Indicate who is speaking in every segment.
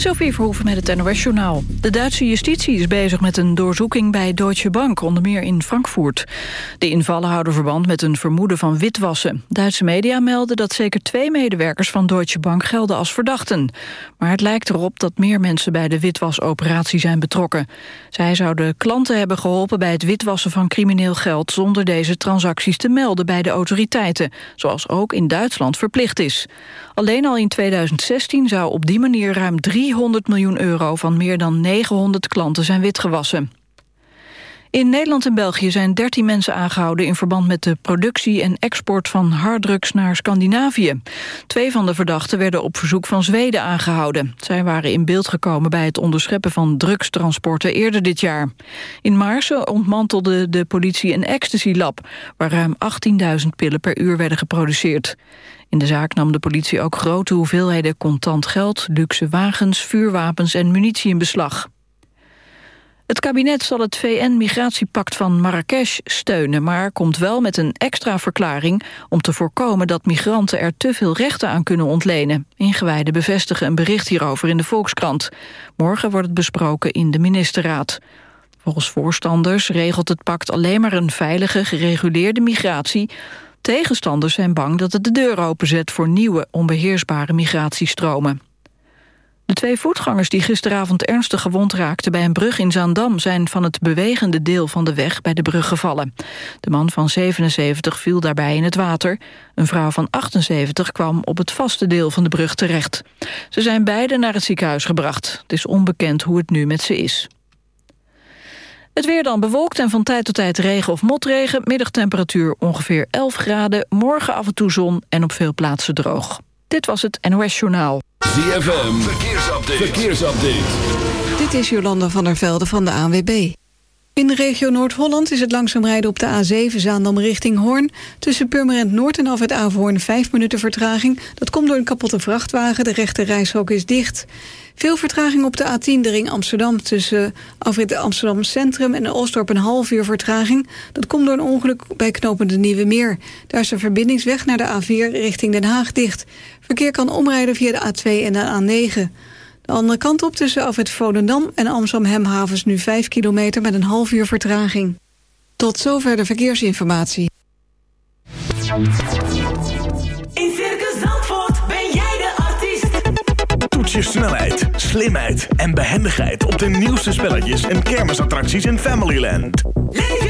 Speaker 1: Sophie Verhoeven met het NOS-journaal. De Duitse justitie is bezig met een doorzoeking bij Deutsche Bank, onder meer in Frankfurt. De invallen houden verband met een vermoeden van witwassen. Duitse media melden dat zeker twee medewerkers van Deutsche Bank gelden als verdachten. Maar het lijkt erop dat meer mensen bij de witwasoperatie zijn betrokken. Zij zouden klanten hebben geholpen bij het witwassen van crimineel geld... zonder deze transacties te melden bij de autoriteiten, zoals ook in Duitsland verplicht is. Alleen al in 2016 zou op die manier ruim 300 miljoen euro van meer dan 900 klanten zijn witgewassen. In Nederland en België zijn 13 mensen aangehouden... in verband met de productie en export van harddrugs naar Scandinavië. Twee van de verdachten werden op verzoek van Zweden aangehouden. Zij waren in beeld gekomen bij het onderscheppen van drugstransporten eerder dit jaar. In Maarsen ontmantelde de politie een ecstasy-lab... waar ruim 18.000 pillen per uur werden geproduceerd. In de zaak nam de politie ook grote hoeveelheden contant geld... luxe wagens, vuurwapens en munitie in beslag. Het kabinet zal het VN-migratiepact van Marrakesh steunen... maar komt wel met een extra verklaring om te voorkomen... dat migranten er te veel rechten aan kunnen ontlenen. Ingewijden bevestigen een bericht hierover in de Volkskrant. Morgen wordt het besproken in de ministerraad. Volgens voorstanders regelt het pact alleen maar een veilige, gereguleerde migratie... Tegenstanders zijn bang dat het de deur openzet voor nieuwe onbeheersbare migratiestromen. De twee voetgangers die gisteravond ernstig gewond raakten bij een brug in Zaandam zijn van het bewegende deel van de weg bij de brug gevallen. De man van 77 viel daarbij in het water. Een vrouw van 78 kwam op het vaste deel van de brug terecht. Ze zijn beide naar het ziekenhuis gebracht. Het is onbekend hoe het nu met ze is. Het weer dan bewolkt en van tijd tot tijd regen of motregen. Middagtemperatuur ongeveer 11 graden. Morgen af en toe zon en op veel plaatsen droog. Dit was het NOS Journaal.
Speaker 2: ZFM, verkeersupdate. verkeersupdate.
Speaker 3: Dit is Jolanda van der Velde van de ANWB. In de regio Noord-Holland is het langzaam rijden op de A7 Zaandam richting Hoorn. Tussen Purmerend Noord en Afrit Averhoorn 5 minuten vertraging. Dat komt door een kapotte vrachtwagen. De rechte reishok is dicht. Veel vertraging op de A10, de ring Amsterdam... tussen afrit Amsterdam Centrum en Oostdorp een half uur vertraging. Dat komt door een ongeluk bij knopende Nieuwe Meer. Daar is de verbindingsweg naar de A4 richting Den Haag dicht. Verkeer kan omrijden via de A2 en de A9. De andere kant op tussen afrit Volendam en Amsterdam Hemhavens... nu 5 kilometer met een half uur vertraging. Tot zover de verkeersinformatie.
Speaker 4: In Circus Zandvoort ben jij de artiest.
Speaker 5: Toets je snelheid, slimheid en behendigheid... op de nieuwste spelletjes en kermisattracties in Familyland.
Speaker 4: Leef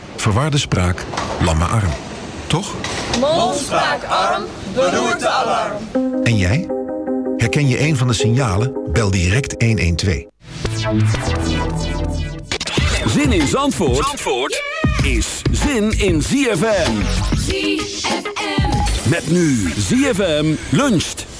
Speaker 6: verwarde spraak, lamme arm. Toch?
Speaker 7: Mond, spraak, arm, beroerte, alarm.
Speaker 6: En jij? Herken je een van de signalen? Bel direct 112.
Speaker 2: Zin in Zandvoort, Zandvoort is zin in ZFM.
Speaker 4: ZFM.
Speaker 2: Met nu ZFM luncht.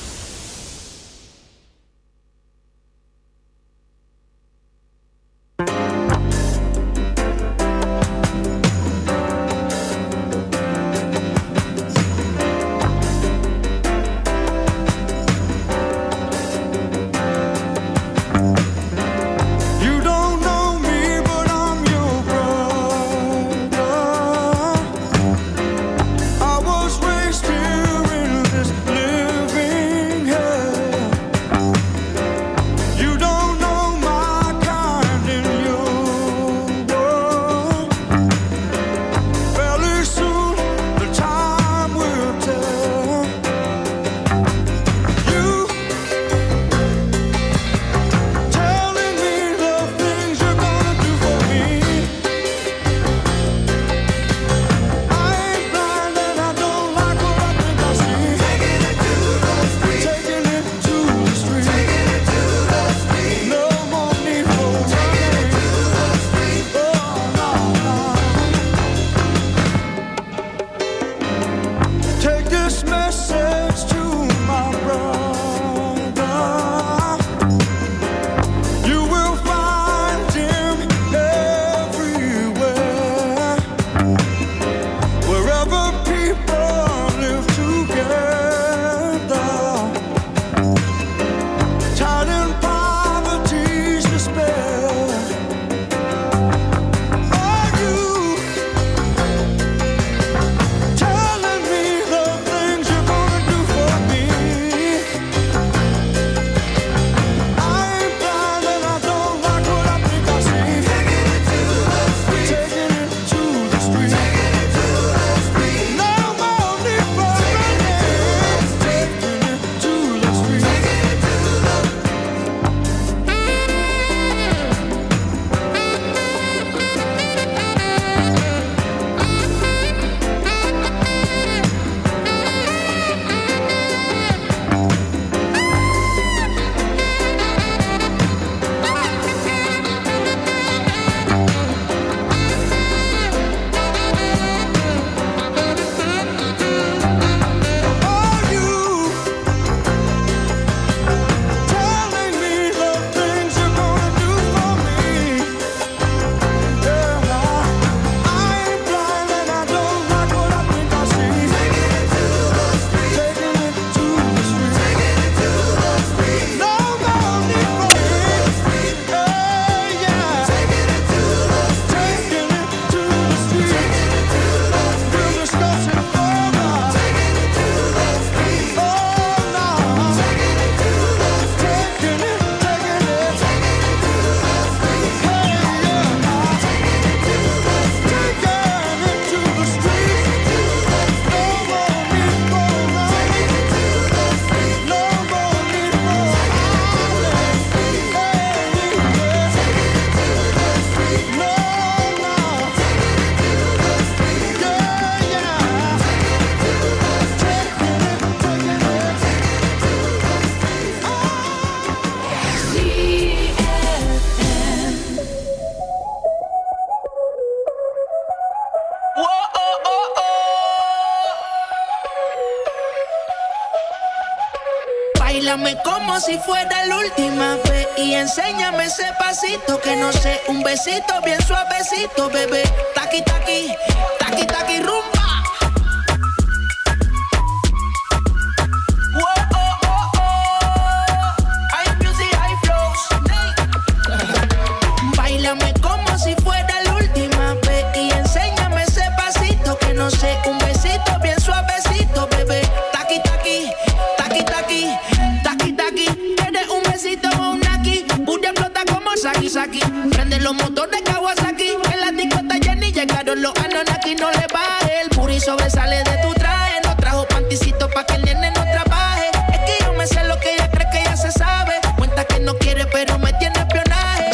Speaker 8: Prende los motores Kawasaki, en la discota Jenny llegaron los Anunnaki, no le baje. El puri sobresale de tu traje, no trajo panticito pa' que el nene no trabaje. Es que yo me sé lo que ella cree que ya se sabe. Cuenta que no quiere pero me tiene espionaje.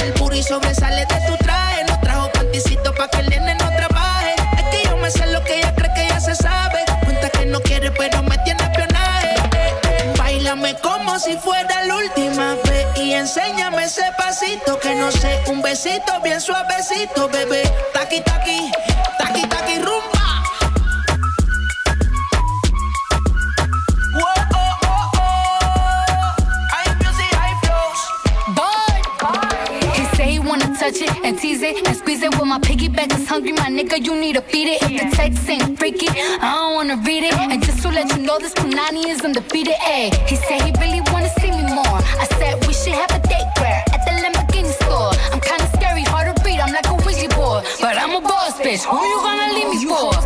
Speaker 8: El puri sobresale de tu ese pasito que no sé, un besito bien suavecito, bebé. Taqui taqui, taqui taqui rumba. Whoa, oh, oh, oh.
Speaker 9: Touch it and tease it and squeeze it. With my piggyback is hungry, my nigga, you need to feed it. If the text ain't freaky, I don't wanna read it. And just to let you know, this Punani is undefeated. Ayy, he said he really wanna see me more. I said we should have a Who you gonna leave me for?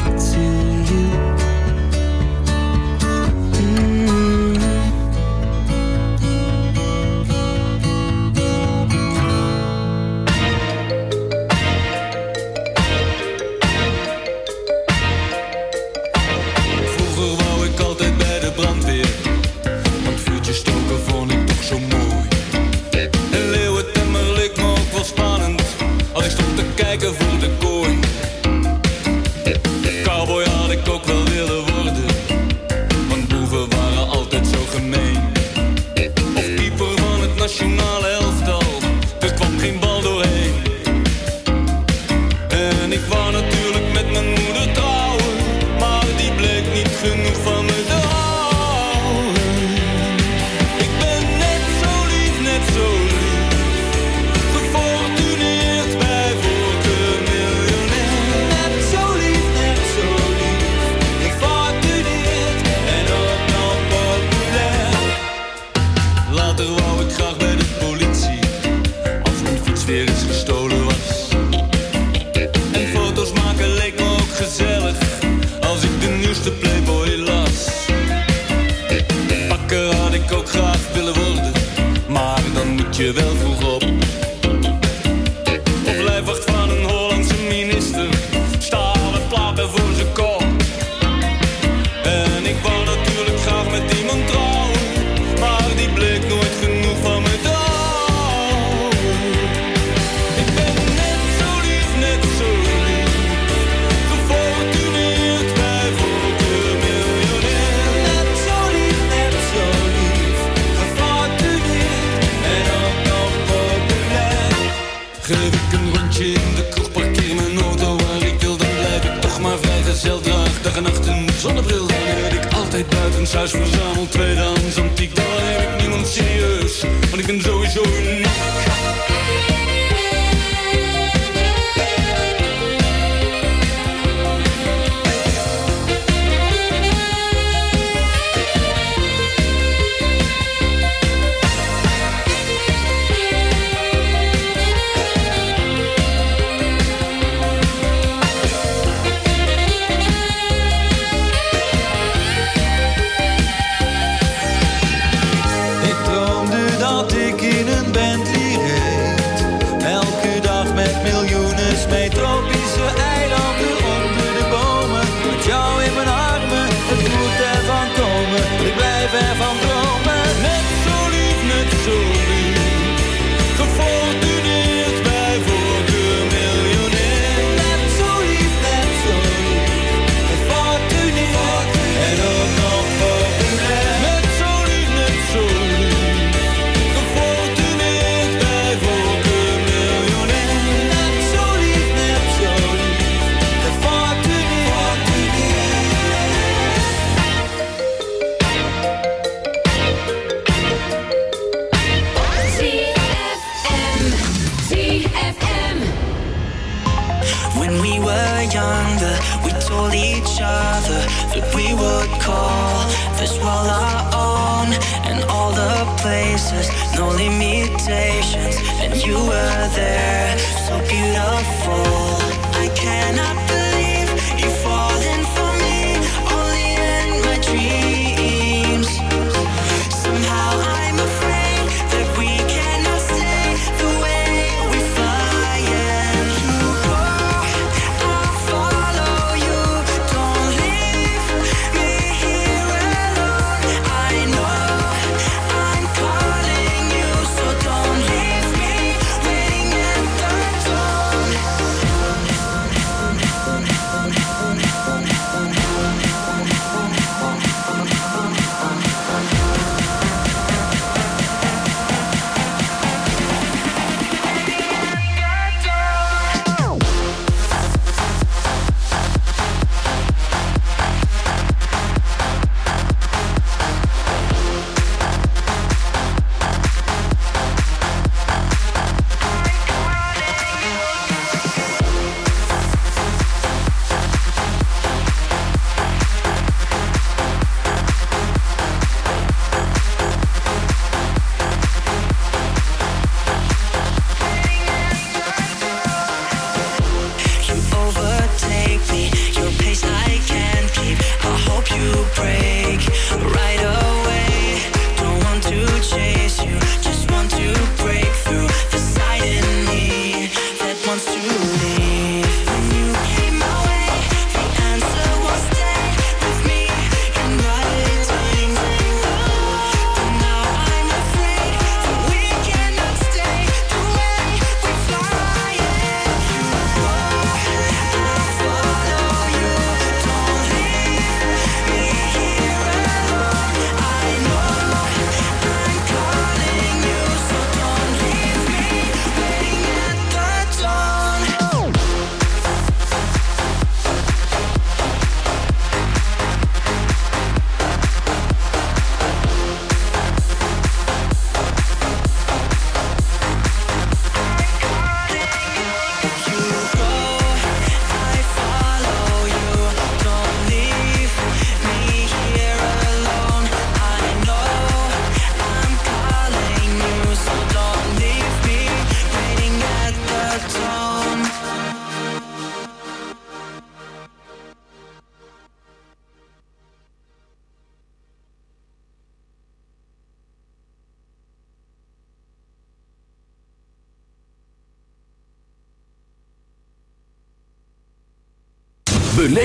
Speaker 10: weer gestolen was. En foto's maken leek me ook gezellig Als ik de nieuwste Playboy las Bakker had ik ook graag willen worden Maar dan moet je wel vroeg
Speaker 11: entweder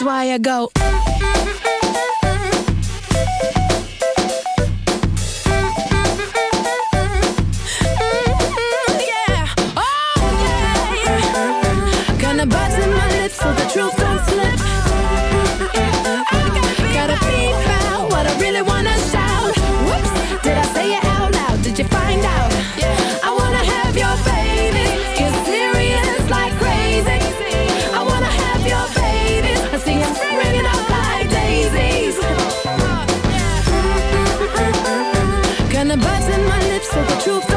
Speaker 12: That's why I go. yeah. Oh, yeah, yeah. Gonna my lips so the truth don't slip. Gotta out what I really wanna shout. Whoops, did I say it out loud? Did you find out? Lips so the truth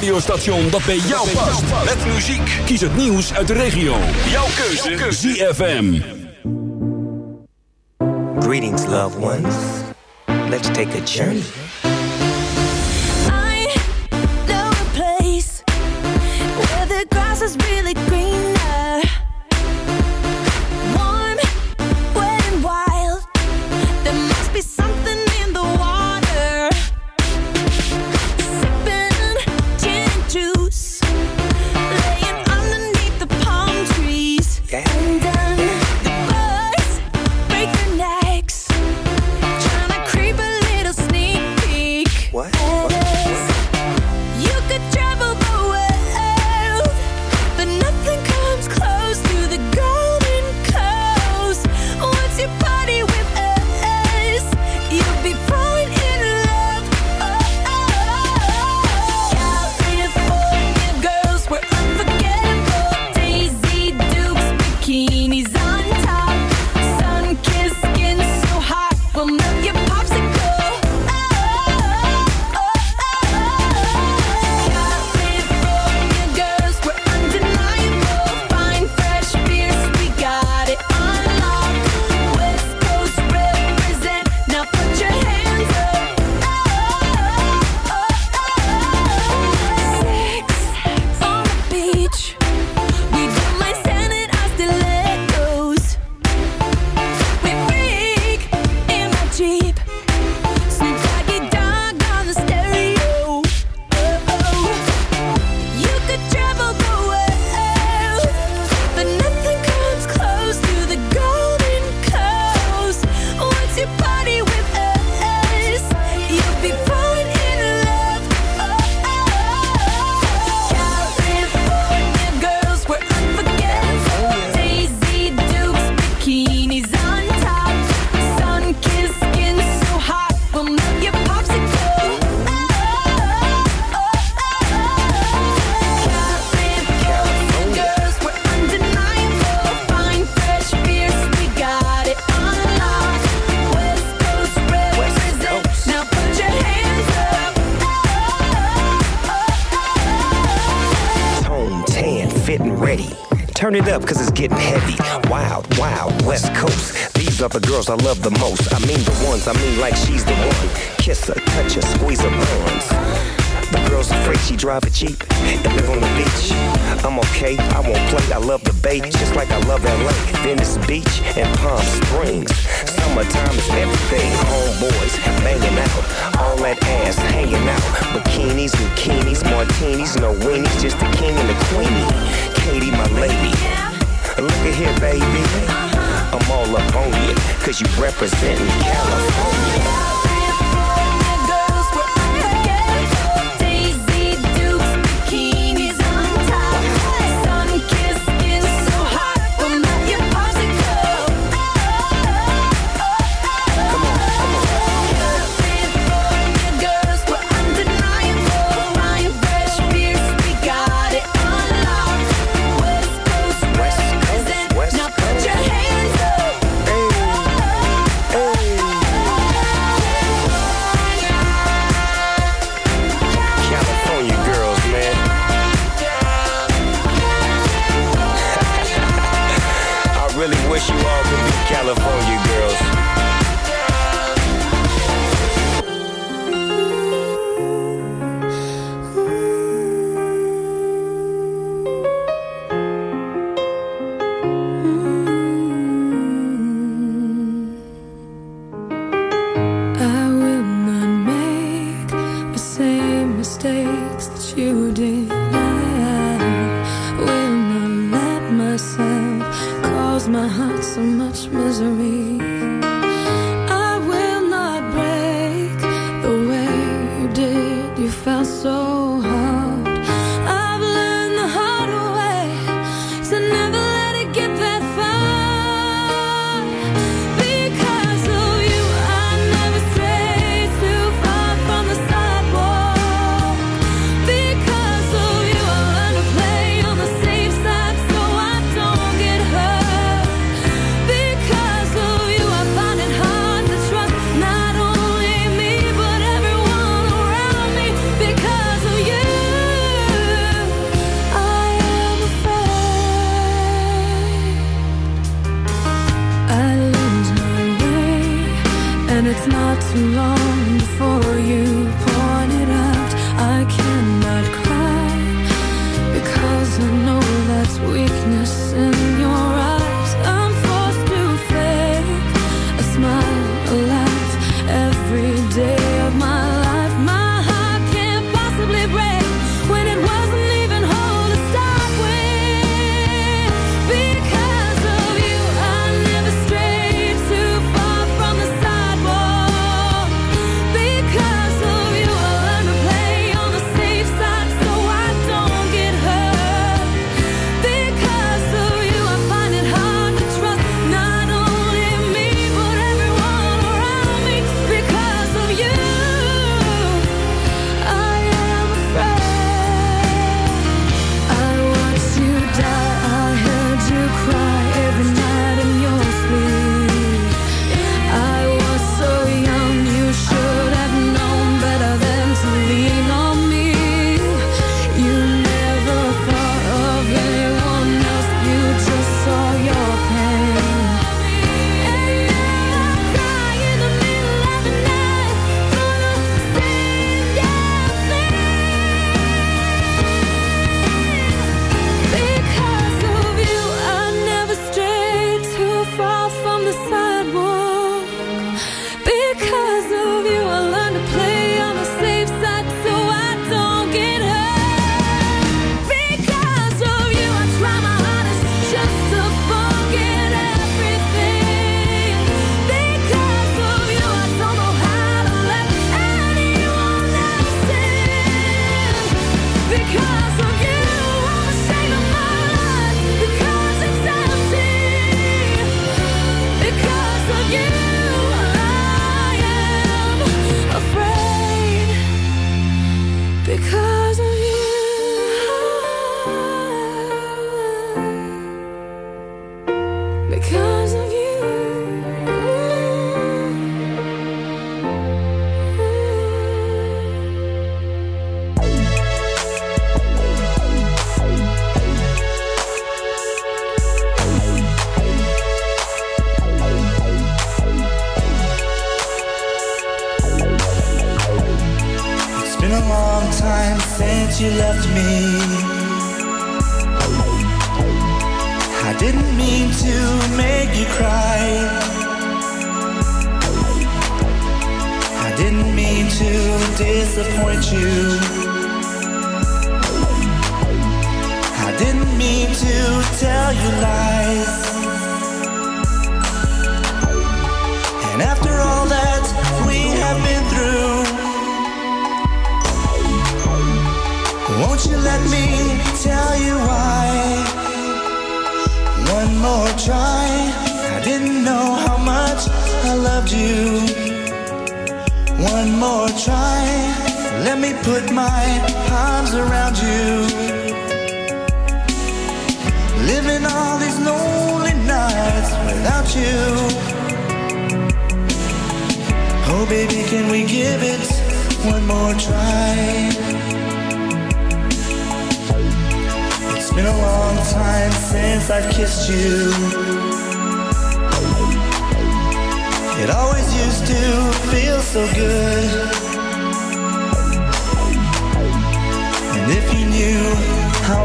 Speaker 2: radiostation dat bij jou past. Met muziek. Kies het nieuws uit de regio. Jouw keuze. Jouw. ZFM.
Speaker 13: Greetings, loved ones. Let's take a journey.